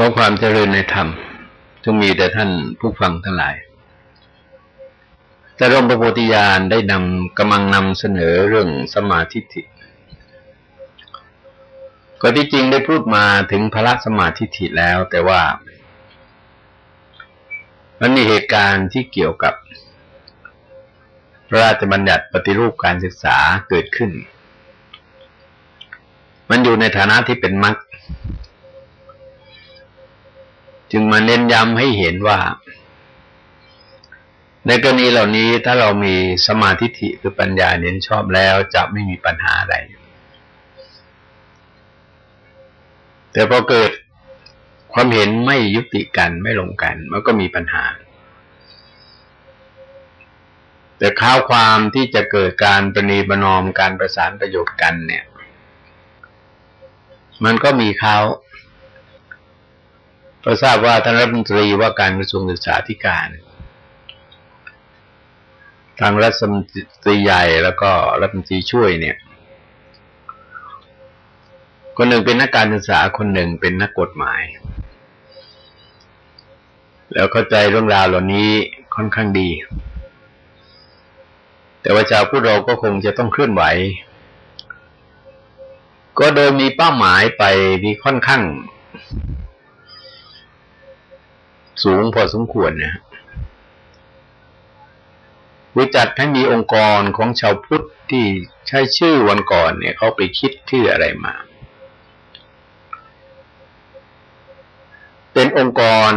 ขอความเจริญในธรรมจงมีแต่ท่านผู้ฟังทั้งหลาย แต่ร่มประโพธิญาณได้นำกำลังนำเสนอเรื่องสมาธิิก็ที่จริงได้พูดมาถึงพระสมาธิิแล้ว แต่ว่ามันมีเหตุการณ์ที่เกี่ยวกับพระราชบัญญัติปฏิรูปการศึกษาเกิดขึ้น มันอยู่ในฐานะที่เป็นมรรค จึงมาเน้นย้ำให้เห็นว่า ในกรณีเหล่านี้ถ้าเรามีสมาธิิคือปัญญาเน้นชอบแล้วจะไม่มีปัญหาอะไร แต่พอเกิดความเห็นไม่ยุติกันไม่ลงกัน มันก็มีปัญหา แต่ข้าวความที่จะเกิดการประนีประนอมการประสานประโยชน์กันเนี่ย มันก็มีข้าว เราทราบว่าท่านรัฐมนตรีว่าการกระทรวงศึกษาธิการทางรัฐมนตรีใหญ่แล้วก็รัฐมนตรีช่วยเนี่ย คนหนึ่งเป็นนักการศึกษาคนหนึ่งเป็นนักกฎหมาย แล้วเข้าใจเรื่องราวเหล่านี้ค่อนข้างดี แต่ว่าชาวพุทธเราก็คงจะต้องเคลื่อนไหว ก็โดยมีเป้าหมายไปที่ค่อนข้าง สูงพอสมควรนะรู้จัดให้มีองค์กรของชาวพุทธที่ใช้ชื่อวันก่อนเนี่ยเขาไปคิดชื่ออะไรมา เป็นองค์กร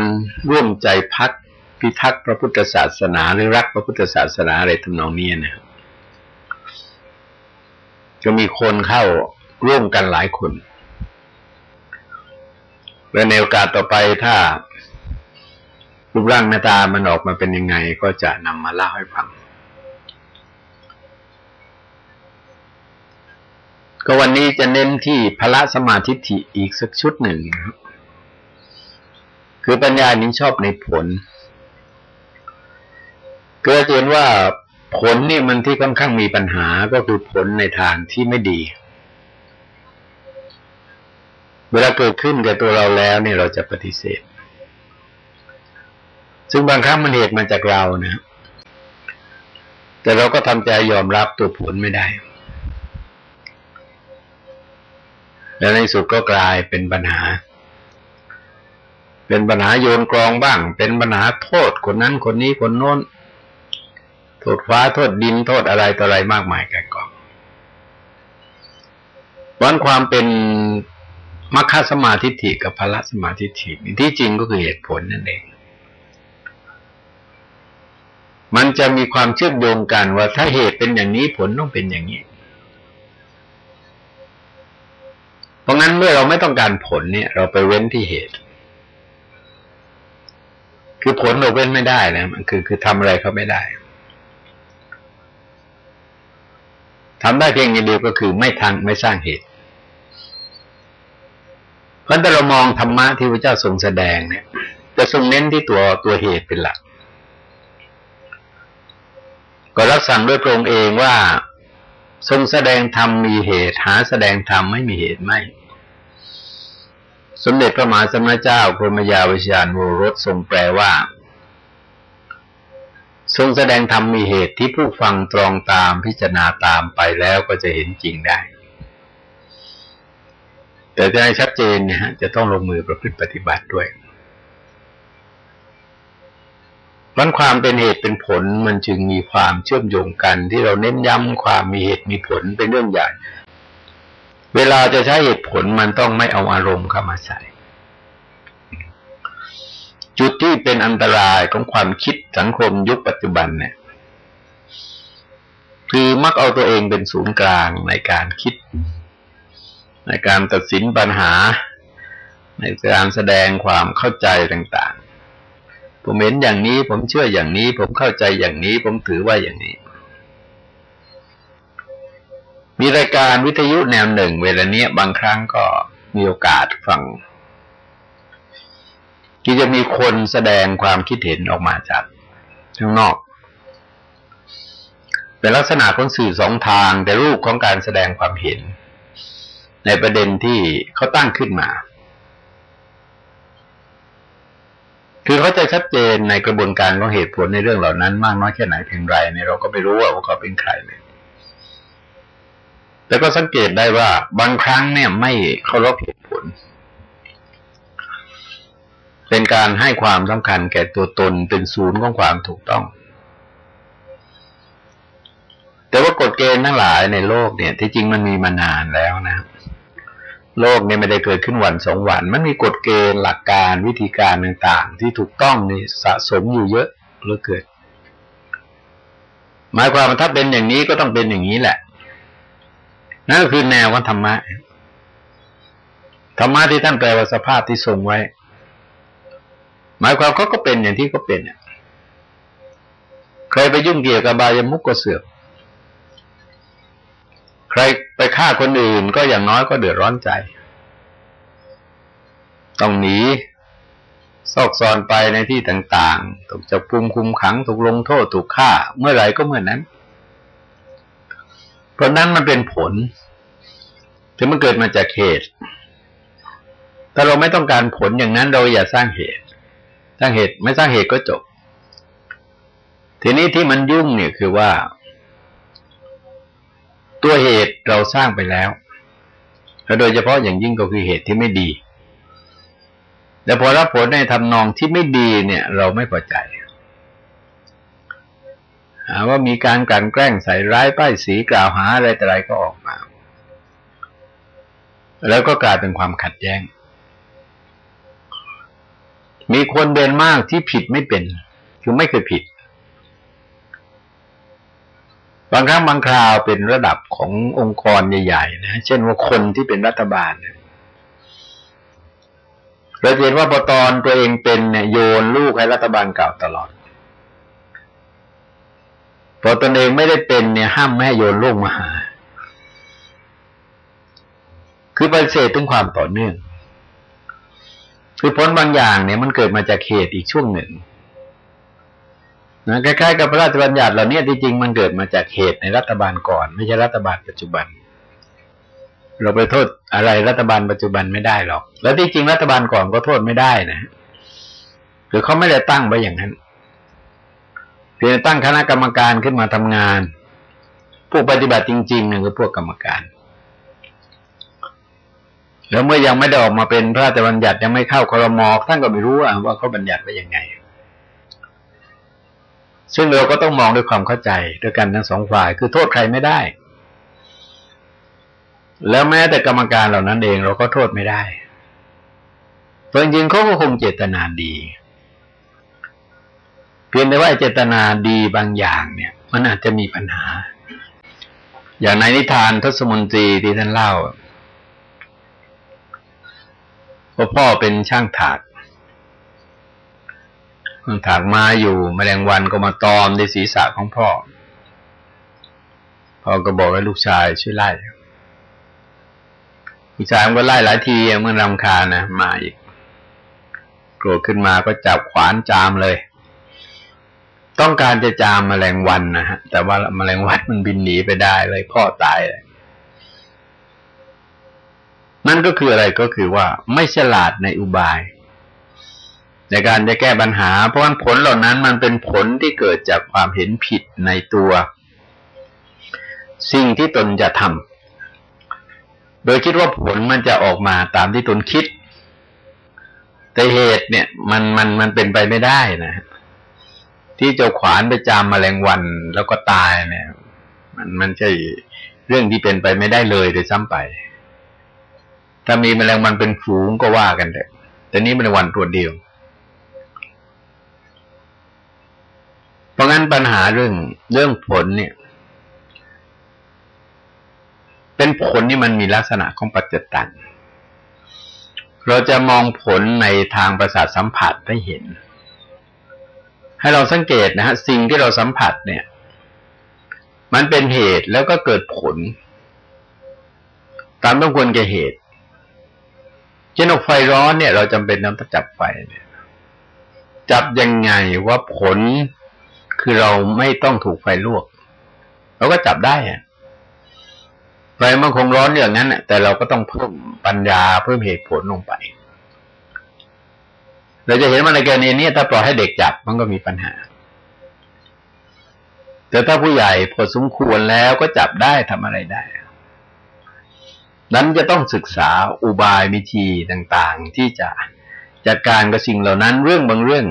ร่วมใจพักพิทักษ์พระพุทธศาสนาหรือรักพระพุทธศาสนาอะไรทำนองนี้นะครับจะมีคนเข้าร่วมกันหลายคนและในโอกาสต่อไปถ้า รูปร่างหน้าตามันออกมาเป็นยังไงก็จะนำมาเล่าให้ฟัง ก็วันนี้จะเน้นที่พระสมาธิิอีกสักชุดหนึ่งคือปัญญานี้ชอบในผลเกิดเห็นว่าผลนี่มันที่ค่อนข้างมีปัญหาก็คือผลในทางที่ไม่ดี เวลาเกิดขึ้นกับตัวเราแล้วเนี่ยเราจะปฏิเสธ ซึ่งบางครั้งมันเหตุมาจากเรานะ แต่เราก็ทำใจยอมรับตัวผลไม่ได้ แล้วในสุดก็กลายเป็นปัญหา เป็นปัญหาโยนกรองบ้าง เป็นปัญหาโทษคนนั้นคนนี้คนโน้น โทษฟ้าโทษดินโทษอะไรต่ออะไรมากมายกันกองวันความเป็นมัคคสมาธิฐิกับพละสมาธิฐิที่จริงก็คือเหตุผลนั่นเอง มันจะมีความเชื่อมโยงกันว่าถ้าเหตุเป็นอย่างนี้ผลต้องเป็นอย่างนี้ เพราะงั้นเมื่อเราไม่ต้องการผลเนี่ย เราไปเว้นที่เหตุ คือผลเราเว้นไม่ได้นะมันคือคือทำอะไรเขาไม่ได้ทำได้เพียงอย่างเดียวก็คือไม่ทางไม่สร้างเหตุ เพราะถ้าเรามองธรรมะที่พระเจ้าทรงแสดงเนี่ยจะทรงเน้นที่ตัวตัวเหตุเป็นหลัก ก็รับสั่งด้วยพระองค์เองว่า ทรงแสดงธรรมมีเหตุ หาแสดงธรรมไม่มีเหตุไม่ สมเด็จพระมหาสมณเจ้าพรมยาวิชาญโวรสทรงแปลว่า ทรงแสดงธรรมมีเหตุที่ผู้ฟังตรองตามพิจารณาตามไปแล้วก็จะเห็นจริงได้ แต่จะให้ชัดเจนเนี่ยฮะจะต้องลงมือประพฤติปฏิบัติด้วย มันความเป็นเหตุเป็นผลมันจึงมีความเชื่อมโยงกัน ที่เราเน้นย้ำความมีเหตุมีผลเป็นเรื่องใหญ่ เวลาจะใช้เหตุผลมันต้องไม่เอาอารมณ์เข้ามาใส่ จุดที่เป็นอันตรายของความคิดสังคมยุคปัจจุบันเนี่ยคือมักเอาตัวเองเป็นศูนย์กลางในการคิด ในการตัดสินปัญหา ในการแสดงความเข้าใจต่าง ผมเห็นอย่างนี้ ผมเชื่ออย่างนี้ ผมเข้าใจอย่างนี้ ผมถือว่าอย่างนี้ มีรายการวิทยุแนวหนึ่ง เวลาเนี้ยบางครั้งก็มีโอกาสฟังที่จะมีคนแสดงความคิดเห็นออกมาจากข้างนอกเป็นลักษณะของสื่อสองทางแต่รูปของการแสดงความเห็น ในประเด็นที่เขาตั้งขึ้นมา คือเขาจะชัดเจนในกระบวนการของเหตุผลในเรื่องเหล่านั้น มากน้อยแค่ไหนเพียงไรเนี่ยเราก็ไม่รู้ว่าเขาเป็นใครเนี่ยแล้วก็สังเกตได้ว่า บางครั้งเนี่ยไม่เคารพเหตุผล เป็นการให้ความสำคัญแก่ตัวตนเป็นศูนย์ของความถูกต้อง แต่ว่ากฎเกณฑ์ทั้งหลายในโลกเนี่ย ที่จริงมันมีมานานแล้วนะ โลกนี่ยไม่ได้เกิดขึ้นวันสองวัน มันมีกฎเกณฑ์หลักการวิธีการต่างๆ ที่ถูกต้องนี่สะสมอยู่เยอะเหลือเกินหมายความว่าถ้าเป็นอย่างนี้ก็ต้องเป็นอย่างนี้แหละ นั่นก็คือแนวของธรรมะธรรมะที่ท่านแปลว่าสภาพที่ทรงไว้ หมายความเขาก็เป็นอย่างที่เขาเป็นเนี่ยใครไปยุ่งเกี่ยวกับบายมุกก็เสือก ใครไปฆ่าคนอื่นก็อย่างน้อยก็เดือดร้อนใจ ต้องหนีซอกซอนไปในที่ต่าง ๆ ถูกจับกุมคุมขัง ถูกลงโทษ ถูกฆ่า เมื่อไหร่ก็เมื่อนนั้น เพราะนั้นมันเป็นผลที่มันเกิดมาจากเหตุถ้าเราไม่ต้องการผลอย่างนั้นเราอย่าสร้างเหตุ สร้างเหตุไม่สร้างเหตุก็จบ ทีนี้ที่มันยุ่งเนี่ยคือว่า ตัวเหตุเราสร้างไปแล้วและโดยเฉพาะอย่างยิ่งก็คือเหตุที่ไม่ดี แต่พอรับผลในทำนองที่ไม่ดีเนี่ย เราไม่พอใจว่ามีการกลั่นแกล้งใส่ร้ายป้ายสีกล่าวหาอะไรแต่ไรก็ออกมา แล้วก็กลายเป็นความขัดแย้ง มีคนเดินมากที่ผิดไม่เป็น คือไม่เคยผิด บางครั้งบางคราวเป็นระดับขององค์กรใหญ่ๆนะเช่นว่าคนที่เป็นรัฐบาลเราเห็นว่าพอตอนตัวเองเป็นเนี่ยโยนลูกให้รัฐบาลเก่าตลอดพอตนเองไม่ได้เป็นเนี่ยห้ามแม่โยนลูกมาหา คือปฏิเสธถึงความต่อเนื่อง คือผลบางอย่างเนี่ยมันเกิดมาจากเหตุอีกช่วงหนึ่ง นะคล้ายๆกับพระราชบัญญัติเหล่านี้ที่จริงมันเกิดมาจากเหตุในรัฐบาลก่อน ไม่ใช่รัฐบาลปัจจุบัน เราไปโทษอะไรรัฐบาลปัจจุบันไม่ได้หรอก แล้วที่จริงรัฐบาลก่อนก็โทษไม่ได้นะคือเขาไม่ได้ตั้งไว้อย่างนั้นเพียงตั้งคณะกรรมการขึ้นมาทำงาน ผู้ปฏิบัติจริงๆเนี่ยคือพวกกรรมการ แล้วเมื่อยังไม่ได้ออกมาเป็นพระราชบัญญัติยังไม่เข้าคอรมอท่านก็ไม่รู้ว่าเขาบัญญัติไว้ยังไง ซึ่งเราก็ต้องมองด้วยความเข้าใจด้วยกันทั้งสองฝ่าย คือโทษใครไม่ได้ แล้วแม้แต่กรรมการเหล่านั้นเองเราก็โทษไม่ได้เพราะจริงเขาก็คงเจตนาดี เพียงแต่ว่าเจตนาดีบางอย่างเนี่ย มันอาจจะมีปัญหา อย่างในนิทานทศมนตรีที่ท่านเล่าว่าพ่อเป็นช่างถาก มันถากมาอยู่มแมลงวันก็มาตอมในศีรษะของพ่อ พ่อก็บอกให้ลูกชายช่วยไล่ลูกชายมันก็ไล่หลายทีมื่อรำคาญนะมาอีกโกรธขึ้นมาก็จับขวานจามเลย ต้องการจะจามมแมลงวันนะฮะ แต่ว่ามแมลงวันมันบินหนีไปได้เลยพ่อตายเลยนั่นก็คืออะไรก็คือว่าไม่ฉลาดในอุบาย ในการจะแก้ปัญหา เพราะผลเหล่านั้นมันเป็นผลที่เกิดจากความเห็นผิดในตัว สิ่งที่ตนจะทำโดยคิดว่าผลมันจะออกมาตามที่ตนคิด แต่เหตุเนี่ย มันมันมันเป็นไปไม่ได้นะที่เจ้าขวานไปจามแมลงวันแล้วก็ตายเนี่ย มันมันใช่เรื่องที่เป็นไปไม่ได้เลยโดยซ้ำไป ถ้ามีแมลงวันเป็นฝูงก็ว่ากันแต่แต่นี้แมลงวันตัวเดียว เพ ราะงั้นปัญหาเรื่องเรื่องผลเนี่ย เป็นผลที่มันมีลักษณะของปัจจตันเราจะมองผลในทางประสาทสัมผัสได้เห็น ให้เราสังเกตนะฮะสิ่งที่เราสัมผัสเนี่ย มันเป็นเหตุแล้วก็เกิดผล ตามต้องควรแก่เหตุเช่นอกไฟร้อนเนี่ย เราจำเป็นต้องจับไฟเนี่ยจับยังไงว่าผล คือเราไม่ต้องถูกไฟลวก เราก็จับได้อะไฟมันคงร้อนอย่างนั้นแต่เราก็ต้องเพิ่มปัญญาเพิ่มเหตุผลลงไป เราจะเห็นว่าในกรณีนี้ถ้าปล่อยให้เด็กจับมันก็มีปัญหา แต่ถ้าผู้ใหญ่พอสมควรแล้วก็จับได้ทำอะไรได้นั้นจะต้องศึกษาอุบายวิธีต่าง ๆ ที่จะจัดการกับสิ่งเหล่านั้น เรื่องบางเรื่อง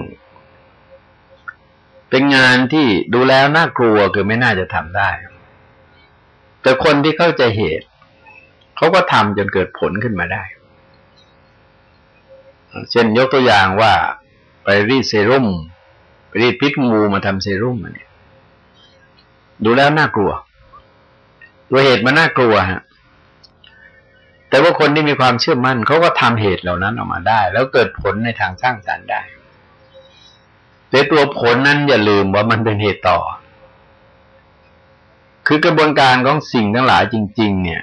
เป็นงานที่ดูแล้วน่ากลัวคือไม่น่าจะทำได้ แต่คนที่เข้าใจเหตุ เขาก็ทำจนเกิดผลขึ้นมาได้ เช่นยกตัวอย่างว่าไปรีดเซรุ่มไปรีดพิษงูมาทำเซรุ่มเนี่ยดูแล้วน่ากลัว ตัวเหตุมันน่ากลัวฮะแต่ว่าคนที่มีความเชื่อมั่นเขาก็ทำเหตุเหล่านั้นออกมาได้ แล้วเกิดผลในทางสร้างสรรค์ได้ แต่ตัวผลนั้นอย่าลืมว่ามันเป็นเหตุต่อ คือกระบวนการของสิ่งทั้งหลายจริง ๆ เนี่ย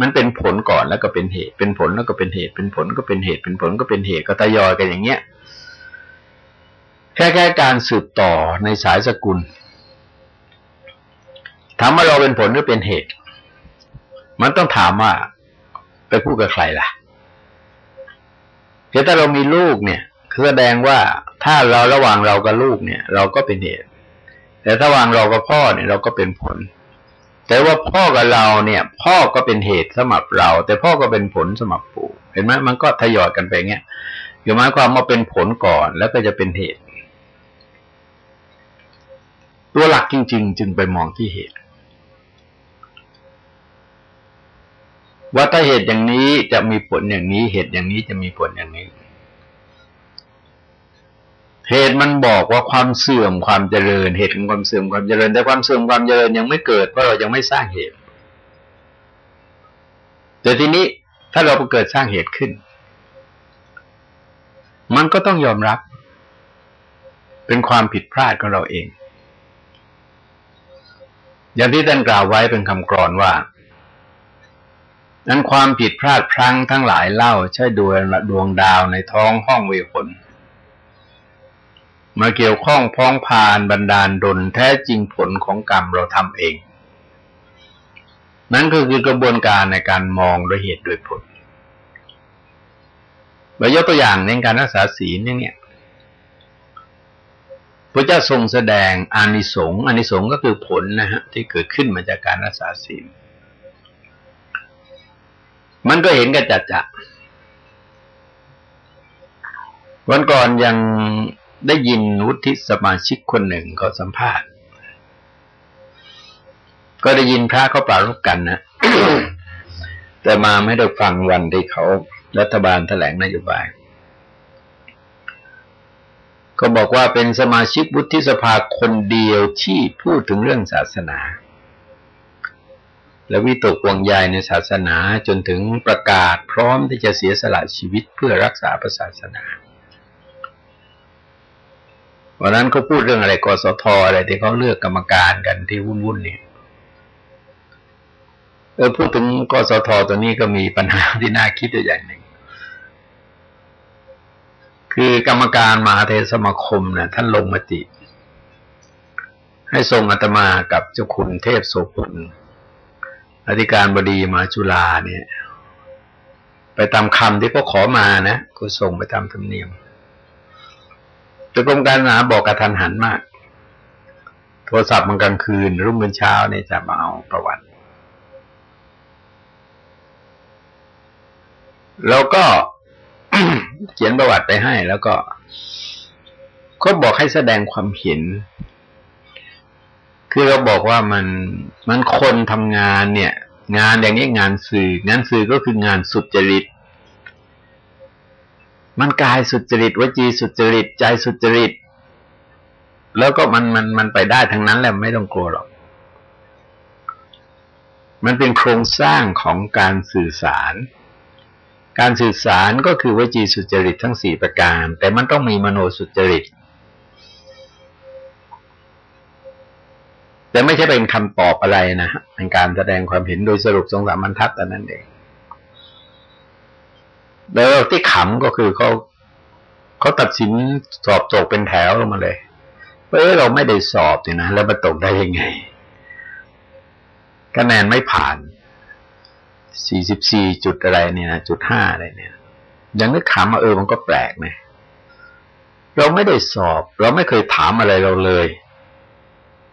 มันเป็นผลก่อนแล้วก็เป็นเหตุ เป็นผลแล้วก็เป็นเหตุ เป็นผลก็เป็นเหตุ เป็นผลก็เป็นเหตุก็ทยอยกันอย่างเงี้ยแค่แค่การสืบต่อในสายสกุลถามว่าเราเป็นผลหรือเป็นเหตุ มันต้องถามว่าไปพูดกับใครล่ะถ้าเรามีลูกเนี่ย คือแสดงว่าถ้าเราระหว่างเรากับลูกเนี่ย เราก็เป็นเหตุ แต่ถ้าระหว่างเรากับพ่อเนี่ยเราก็เป็นผล แต่ว่าพ่อกับเราเนี่ย พ่อก็เป็นเหตุสำหรับเรา แต่พ่อก็เป็นผลสำหรับปู่เห็นไหมมันก็ทยอยกันไปเงี้ยอยู่หมายความว่าเป็นผลก่อนแล้วก็จะเป็นเหตุ ตัวหลักจริง ๆ จึงไปมองที่เหตุว่าถ้าเหตุอย่างนี้จะมีผลอย่างนี้ เหตุอย่างนี้จะมีผลอย่างนี้ เหตุมันบอกว่าความเสื่อมความเจริญ เหตุของความเสื่อมความเจริญ แต่ความเสื่อมความเจริญยังไม่เกิดเพราะเรายังไม่สร้างเหตุ แต่ทีนี้ถ้าเราเกิดสร้างเหตุขึ้น มันก็ต้องยอมรับ เป็นความผิดพลาดของเราเอง อย่างที่ท่านกล่าวไว้เป็นคำกรอนว่านั้นความผิดพลาดพลั้งทั้งหลายเล่าใช่ดวงดวงดาวในท้องห้องเวผล มาเกี่ยวข้องพ้องพานบันดาลดลแท้จริงผลของกรรมเราทำเอง นั่นก็คือกระบวนการในการมองโดยเหตุโดยผลไปยกตัวอย่างในการรักษาศีลเนี่ยพระเจ้าทรงแสดงอานิสงส์อานิสงส์ก็คือผลนะฮะที่เกิดขึ้นมาจากการรักษาศีล มันก็เห็นกันจัดจะวันก่อนยัง ได้ยินวุฒิสมาชิกคนหนึ่งเขาสัมภาษณ์ ก็ได้ยินพระเขาปรารบกันนะแต่มาไม่ได้ฟังวันที่เขารัฐบาลแถลงนโยบาย ก็บอกว่าเป็นสมาชิกวุฒิสภาคนเดียวที่พูดถึงเรื่องศาสนา และวิตกวงใยในศาสนาจนถึงประกาศพร้อมที่จะเสียสละชีวิตเพื่อรักษาศาสนา วันนั้นเขาพูดเรื่องอะไรกสทอะไรที่เขาเลือกกรรมการกันที่วุ่นวุ่นเนี่ยเออพูดถึงกสทตัวนี้ก็มีปัญหาที่น่าคิดตัวอย่างหนึ่ง คือกรรมการมหาเทศสมาคมนะท่านลงมติ ให้ทรงอาตมากับเจ้าคุณเทพโสพุลอธิการบดีมาจุฬาเนี่ย ไปตามคำที่เขาขอมานะก็ส่งไปตามธรรมเนียม แต่กรมการศาสนาบอกกระทันหันมาก โทรศัพท์มันกลางคืน รุ่งเป็นเช้าเนี่ยจะมาเอาประวัติ แล้วก็เขียนประวัติไปให้ แล้วก็ก็บอกให้แสดงความเห็น คือเราบอกว่ามันมันคนทำงานเนี่ย งานอย่างนี้งานสื่อ งานสื่อก็คืองานสุจริต มันกายสุจริตวจีสุจริตใจสุจริต แล้วก็มันมันมันไปได้ทั้งนั้นแหละไม่ต้องกลัวหรอก มันเป็นโครงสร้างของการสื่อสาร การสื่อสารก็คือวจีสุจริตทั้งสี่ประการ แต่มันต้องมีมโนสุจริตแต่ไม่ใช่เป็นคำตอบอะไรนะเป็นการแสดงความเห็นโดยสรุปสองสามบรรทัดแต่นั้นเอง แล้วที่ขำก็คือเขาเขาตัดสินสอบตกเป็นแถวลงมาเลยเออเราไม่ได้สอบเนี่ยนะแล้วมาตกได้ยังไงคะแนนไม่ผ่านสี่สิบสี่จุดอะไรเนี่ยนะจุดห้าอะไรเนี่ยยังนึกขำมาเออมันก็แปลกนะเราไม่ได้สอบ เราไม่เคยถามอะไรเราเลย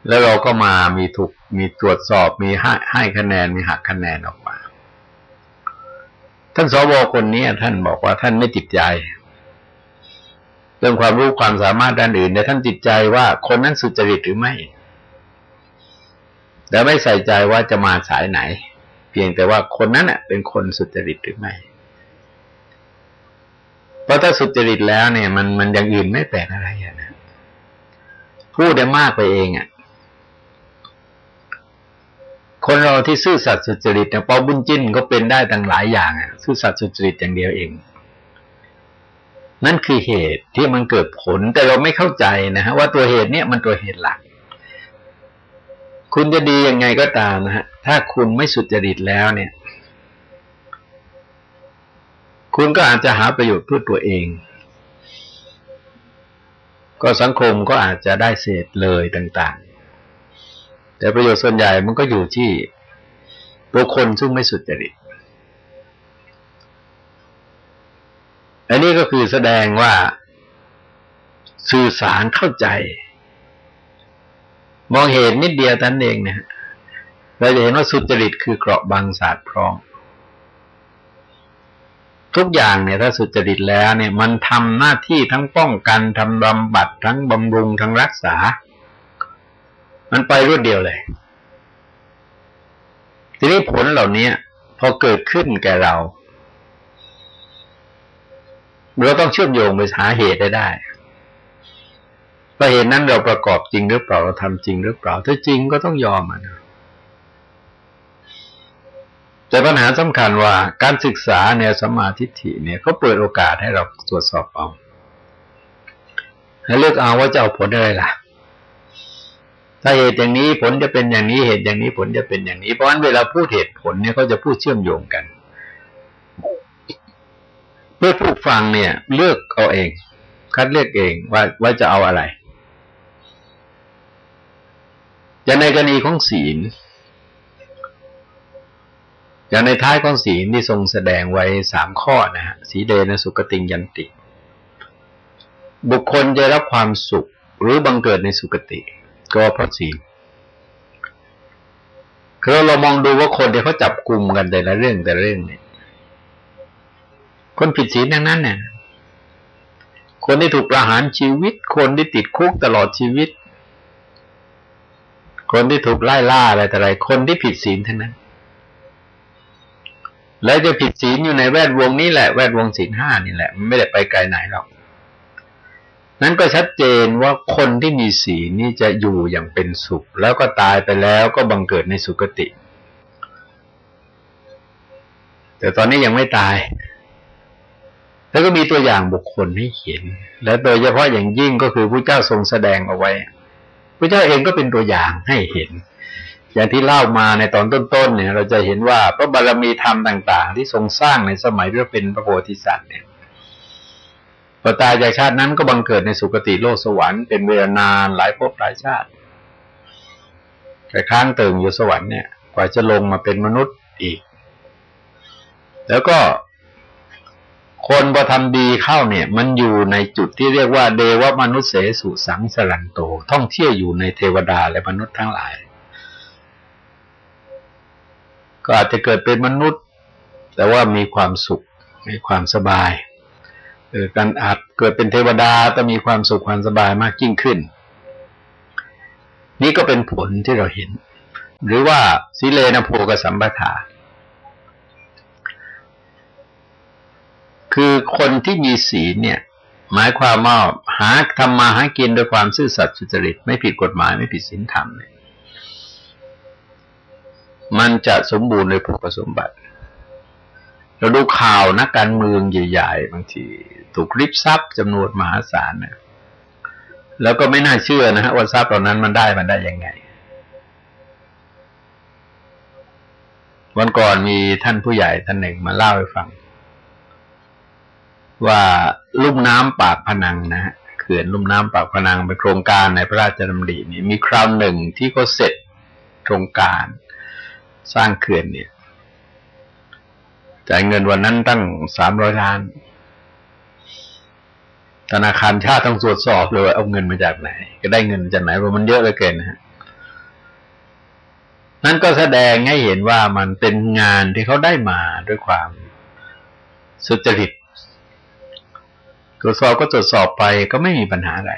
แล้วเราก็มามีถูกมีตรวจสอบมีให้ให้คะแนนมีหักคะแนนออกมา ท่านสวคนนี้ท่านบอกว่าท่านไม่ติดใจ เรื่องความรู้ความสามารถด้านอื่นเนี่ยท่านติดใจว่าคนนั้นสุจริตหรือไม่แต่ไม่ใส่ใจว่าจะมาสายไหน เพียงแต่ว่าคนนั้นเป็นคนสุจริตหรือไม่เพราะถ้าสุจริตแล้วเนี่ย มันมันอย่างอื่นไม่แปลกอะไรนะพูดได้มากไปเองอะ่ะ คนเราที่ซื่อสัตย์สุจริตเนี่ยพอบุญจิ้นก็เป็นได้ตั้งหลายอย่างอะซื่อสัตย์สุจริตอย่างเดียวเอง นั่นคือเหตุที่มันเกิดผลแต่เราไม่เข้าใจนะฮะว่าตัวเหตุเนี่ยมันตัวเหตุหลัก คุณจะดียังไงก็ตามนะฮะถ้าคุณไม่สุจริตแล้วเนี่ย คุณก็อาจจะหาประโยชน์เพื่อตัวเอง ก็สังคมก็อาจจะได้เศษเลยต่าง แต่ประโยชน์ส่วนใหญ่มันก็อยู่ที่ตัวคนซึ่งไม่สุจริต อันนี้ก็คือแสดงว่าสื่อสารเข้าใจ มองเห็นนิดเดียวท่านเองเนี่ยเราจะเห็นว่าสุจริตคือเกราะบางศาสตร์พร้อมทุกอย่างเนี่ยถ้าสุจริตแล้วเนี่ย มันทำหน้าที่ทั้งป้องกันทำบำบัดทั้งบำรุงทั้งรักษา มันไปรวดเดียวเลย ทีนี้ผลเหล่านี้พอเกิดขึ้นแก่เรา เราต้องเชื่อมโยงไปหาเหตุได้ได้ว่าเหตุนั้นเราประกอบจริงหรือเปล่าเราทำจริงหรือเปล่า ถ้าจริงก็ต้องยอมมันแต่ปัญหาสำคัญว่าการศึกษาแนวสมาธิิเนี่ยเขาเปิดโอกาสให้เราตรวจสอบเอาให้เลือกเอาว่าจะเอาผลอะไรล่ะ ถ้าเหตุอย่างนี้ผลจะเป็นอย่างนี้เหตุอย่างนี้ผลจะเป็นอย่างนี้ เพราะฉะนั้นเวลาพูดเหตุผลเนี่ยเขาจะพูดเชื่อมโยงกัน เพื่อผู้ฟังเนี่ย เลือกเอาเอง คัดเลือกเองว่าว่าจะเอาอะไรจะในกรณีของศีลอย่างในท้ายของศีลที่ทรงแสดงไว้สามข้อนะฮะสีเดนสุกติงยันติ บุคคลจะรับความสุขหรือบังเกิดในสุกติ ก็เพราะศีลคือเรามองดูว่าคนที่เขาจับกลุ่มกันแต่ละเรื่องแต่ละเรื่องเนี่ยคนผิดศีลทั้งนั้นเนี่ยคนที่ถูกประหารชีวิต คนที่ติดคุกตลอดชีวิต คนที่ถูกไล่ล่าอะไรแต่ไร คนที่ผิดศีลทั้งนั้น แล้วจะผิดศีลอยู่ในแวดวงนี้แหละ แวดวงศีลห้านี่แหละ มันไม่ได้ไปไกลไหนหรอก นั้นก็ชัดเจนว่าคนที่มีศีลนี่จะอยู่อย่างเป็นสุข แล้วก็ตายไปแล้วก็บังเกิดในสุคติ แต่ตอนนี้ยังไม่ตาย แล้วก็มีตัวอย่างบุคคลให้เห็น และโดยเฉพาะอย่างยิ่งก็คือพระเจ้าทรงแสดงเอาไว้พระเจ้าเองก็เป็นตัวอย่างให้เห็น อย่างที่เล่ามาในตอนต้นๆเนี่ย เราจะเห็นว่าพระบารมีธรรมต่าง ๆ ที่ทรงสร้างในสมัยที่เป็นพระโพธิสัตว์เนี่ย พอตายจากชาตินั้นก็บังเกิดในสุคติโลกสวรรค์เป็นเวลานานหลายภพหลายชาติแต่ค้างเติ่งอยู่สวรรค์เนี่ย กว่าจะลงมาเป็นมนุษย์อีก แล้วก็คนพอทำดีเข้าเนี่ย มันอยู่ในจุดที่เรียกว่า เดวมนุษย์เสสุสังสลันโต ท่องเที่ยวอยู่ในเทวดาและมนุษย์ทั้งหลาย ก็อาจจะเกิดเป็นมนุษย์ แต่ว่ามีความสุข มีความสบาย เออการอาจเกิดเป็นเทวดาจะมีความสุขความสบายมากยิ่งขึ้น นี่ก็เป็นผลที่เราเห็น หรือว่าสิเลนโพกสัมปทาคือคนที่มีศีลเนี่ย หมายความว่าหาทำมาหากินด้วยความซื่อสัตย์สุจริต ไม่ผิดกฎหมายไม่ผิดศีลธรรมเนี่ยมันจะสมบูรณ์ในภูมิสมบัติ เราดูข่าวนักการเมืองใหญ่ๆ บางทีถูกริบทรัพย์จำนวนมหาศาลนะแล้วก็ไม่น่าเชื่อนะฮะว่าทรัพย์เหล่านั้นมันได้มันได้ยังไง วันก่อนมีท่านผู้ใหญ่ท่านหนึ่งมาเล่าให้ฟัง ว่าลุ่มน้ำปากพนังนะฮะเขื่อนลุ่มน้ำปากพนังเป็นโครงการในพระราชดำรินี่มีคราวหนึ่งที่เขาเสร็จโครงการสร้างเขื่อนเนี่ย จ่ายเงินวันนั้นตั้งสามร้อยล้าน ธนาคารชาติต้องตรวจสอบเลยว่าเอาเงินมาจากไหน ก็ได้เงินจากไหนเพราะมันเยอะเหลือเกินนะฮะนั่นก็แสดงให้เห็นว่ามันเป็นงานที่เขาได้มาด้วยความสุจริตตรวจสอบก็ตรวจสอบไปก็ไม่มีปัญหาอะไร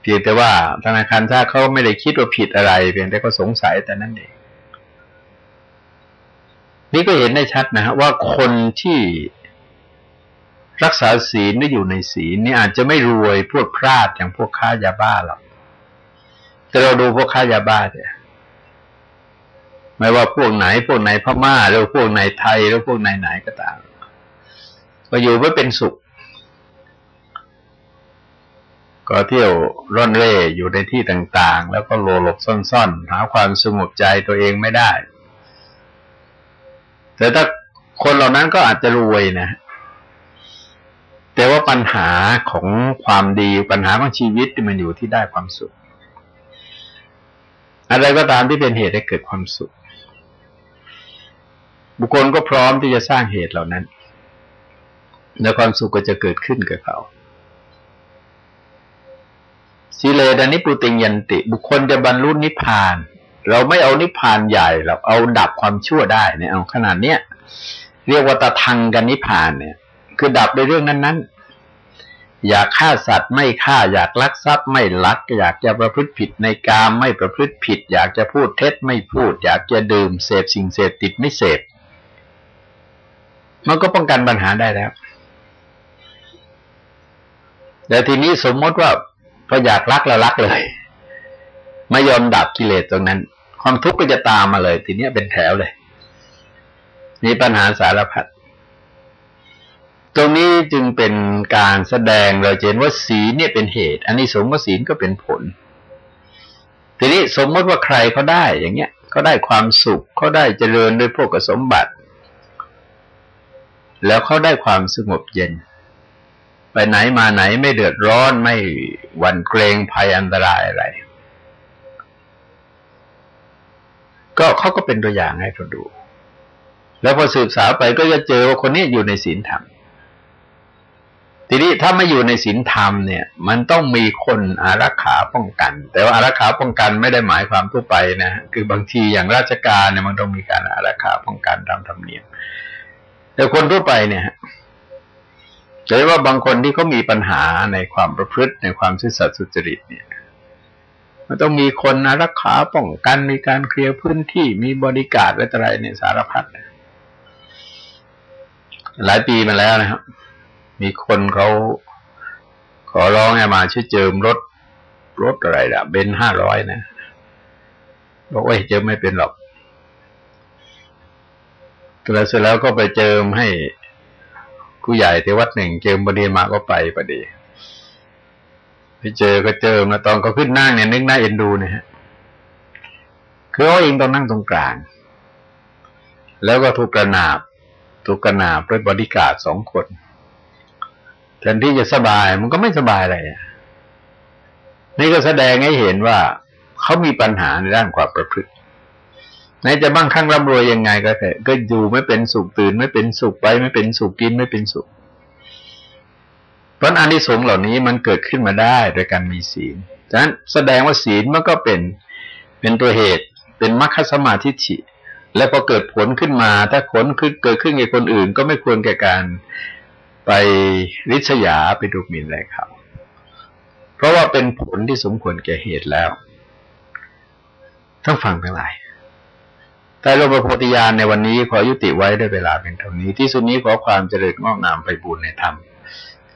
เพียงแต่ว่าธนาคารชาติเขาไม่ได้คิดว่าผิดอะไร เพียงแต่ก็สงสัยแต่นั้นเอง นี่ก็เห็นได้ชัดนะฮะว่าคนที่รักษาศีลหรืออยู่ในศีลนี่อาจจะไม่รวยพวกพลาดอย่างพวกค้ายาบ้าหรอกแต่เราดูพวกค้ายาบ้าเนี่ยไม่ว่าพวกไหนพวกไหนพม่าหรือพวกไหนไทยหรือพวกไหนไหนก็ตามก็อยู่ไม่เป็นสุข ก็เที่ยวร่อนเร่อยู่ในที่ต่าง ๆ แล้วก็โลหลบซ่อนๆหาความสงบใจตัวเองไม่ได้ แต่ถ้าคนเหล่านั้นก็อาจจะรวยนะ แต่ว่าปัญหาของความดีปัญหาของชีวิตมันอยู่ที่ได้ความสุข อะไรก็ตามที่เป็นเหตุให้เกิดความสุข บุคคลก็พร้อมที่จะสร้างเหตุเหล่านั้น แล้วความสุขก็จะเกิดขึ้นกับเขาสิเลดานิปุติยันติ บุคคลจะบรรลุนิพพานเเราไม่เอานิพพานใหญ่เราเอาดับความชั่วได้เนี่ยเอาขนาดเนี้ยเรียกว่าตะทังกันนิพพานเนี่ย คือดับในเรื่องนั้นๆอยากฆ่าสัตว์ไม่ฆ่าอยากลักทรัพย์ไม่ลัก อยากจะประพฤติผิดในกามไม่ประพฤติผิด อยากจะพูดเท็จไม่พูด อยากจะดื่มเสพสิ่งเสพติดไม่เสพ มันก็ป้องกันปัญหาได้แล้ว แต่ทีนี้สมมติว่าพออยากรักแล้วรักเลย ไม่ยอมดับกิเลสตรงนั้น ความทุกข์ก็จะตามมาเลย ทีนี้เป็นแถวเลย มีปัญหาสารพัดตรงนี้จึงเป็นการแสดงเราเห็นว่าศีลเนี่ยเป็นเหตุ อันนี้สมมติศีลก็เป็นผล ทีนี้สมมติว่าใครเขาได้อย่างเงี้ยเขาได้ความสุขเขาได้เจริญด้วยพวกสมบัติ แล้วเขาได้ความสงบเย็น ไปไหนมาไหนไม่เดือดร้อนไม่หวั่นเกรงภัยอันตรายอะไร ก็เขาก็เป็นตัวอย่างให้เราดู แล้วพอสืบสาวไปก็จะเจอว่าคนนี้อยู่ในศีลธรรม ทีนี้ถ้าไม่อยู่ในศีลธรรมเนี่ย มันต้องมีคนอารักขาป้องกัน แต่ว่าอารักขาป้องกันไม่ได้หมายความทั่วไปนะคือบางทีอย่างราชการเนี่ยมันต้องมีการอารักขาป้องกันตามธรรมเนียมแต่คนทั่วไปเนี่ยจะว่าบางคนที่เขามีปัญหาในความประพฤติในความซื่อสัตย์สุจริตเนี่ย มันต้องมีคนอารักขาป้องกันมีการเคลียร์พื้นที่มีบริการอะไรเนี่ยสารพัดหลายปีมาแล้วนะครับ มีคนเขาขอร้องให้มาช่วยเจิมรถรถอะไรล่ะเบนห้าร้อยนะบอกว่าเจิมไม่เป็นหรอกแล้วเสร็จแล้วก็ไปเจิมให้ผู้ใหญ่ที่วัดหนึ่งเจิมบดีมาก็ไปพอดี ไปเจอก็เจิมแล้วตอนก็ขึ้นนั่งเนี่ยนึกหน้าเอ็นดูเนี่ยฮะคือเขาเองต้องนั่งตรงกลาง แล้วก็ถูกกระนาบ ถูกกระนาบด้วยบริการสองคนแทนที่จะสบายมันก็ไม่สบายอะไรนี่ก็แสดงให้เห็นว่าเขามีปัญหาในด้านความประพฤติในจะบ้างข้างร่ำรวยยังไงก็เถอะก็อยู่ไม่เป็นสุขตื่น ไม่เป็นสุขไปไม่เป็นสุขกินไม่เป็นสุข ราะอานิสงส์เหล่านี้มันเกิดขึ้นมาได้โดยการมีศีลฉะนั้นแสดงว่าศีลมันก็เป็นเป็นตัวเหตุ เป็นมรรคสมาธิฉิและพอเกิดผลขึ้นมา ถ้าผลขึ้นเกิดขึ้นกับคนอื่น ก็ไม่ควรแก่การไปริษยาไปดูหมิ่นอะไรเขาเพราะว่าเป็นผลที่สมควรแก่เหตุแล้วต้องฟังทั้งหลายแต่ลมโพธิญาณในวันนี้ขอยุติไว้ด้วยเวลาเป็นเท่านี้ ที่สุดนี้ขอความเจริญงอกงามไปบูรณนธรรม